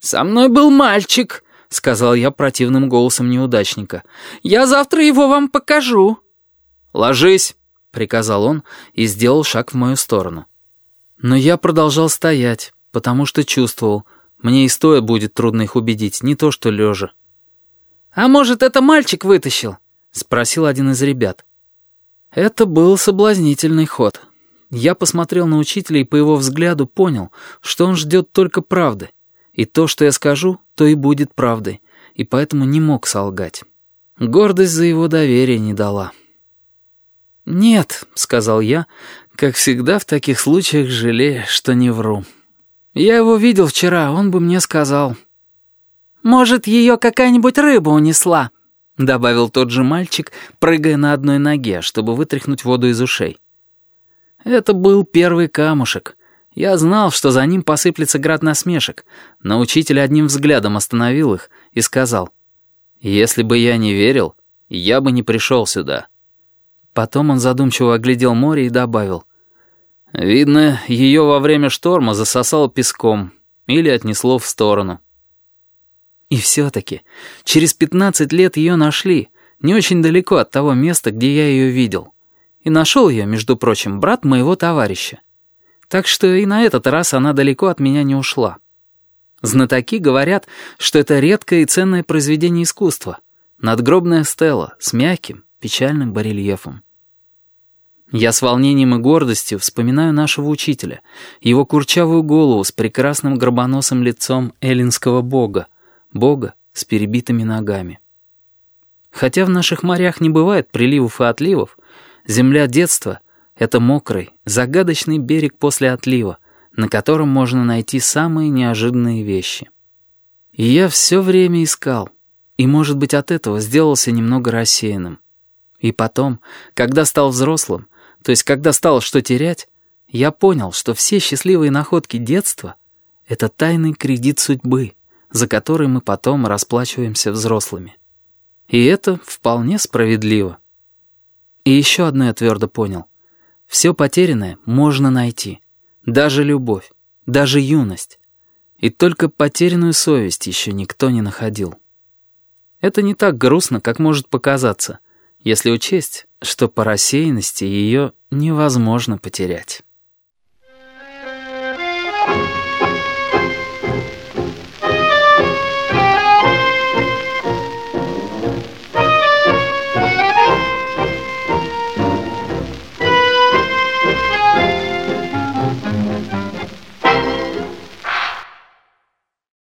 «Со мной был мальчик», — сказал я противным голосом неудачника. «Я завтра его вам покажу». «Ложись», — приказал он и сделал шаг в мою сторону. Но я продолжал стоять, потому что чувствовал, мне и стоя будет трудно их убедить, не то что лежа. «А может, это мальчик вытащил?» — спросил один из ребят. Это был соблазнительный ход. Я посмотрел на учителя и по его взгляду понял, что он ждет только правды. И то, что я скажу, то и будет правдой, и поэтому не мог солгать. Гордость за его доверие не дала. «Нет», — сказал я, как всегда в таких случаях жалея, что не вру. «Я его видел вчера, он бы мне сказал». «Может, ее какая-нибудь рыба унесла?» — добавил тот же мальчик, прыгая на одной ноге, чтобы вытряхнуть воду из ушей. Это был первый камушек. Я знал, что за ним посыплется град насмешек, но учитель одним взглядом остановил их и сказал, «Если бы я не верил, я бы не пришел сюда». Потом он задумчиво оглядел море и добавил, «Видно, ее во время шторма засосало песком или отнесло в сторону». И все-таки, через пятнадцать лет ее нашли, не очень далеко от того места, где я ее видел. И нашел ее, между прочим, брат моего товарища. Так что и на этот раз она далеко от меня не ушла. Знатоки говорят, что это редкое и ценное произведение искусства. Надгробная стела с мягким, печальным барельефом. Я с волнением и гордостью вспоминаю нашего учителя, его курчавую голову с прекрасным гробоносым лицом эллинского бога, Бога с перебитыми ногами. Хотя в наших морях не бывает приливов и отливов, земля детства — это мокрый, загадочный берег после отлива, на котором можно найти самые неожиданные вещи. И я все время искал, и, может быть, от этого сделался немного рассеянным. И потом, когда стал взрослым, то есть когда стал что терять, я понял, что все счастливые находки детства — это тайный кредит судьбы — за который мы потом расплачиваемся взрослыми. И это вполне справедливо. И еще одно я твердо понял. Все потерянное можно найти. Даже любовь, даже юность. И только потерянную совесть еще никто не находил. Это не так грустно, как может показаться, если учесть, что по рассеянности ее невозможно потерять.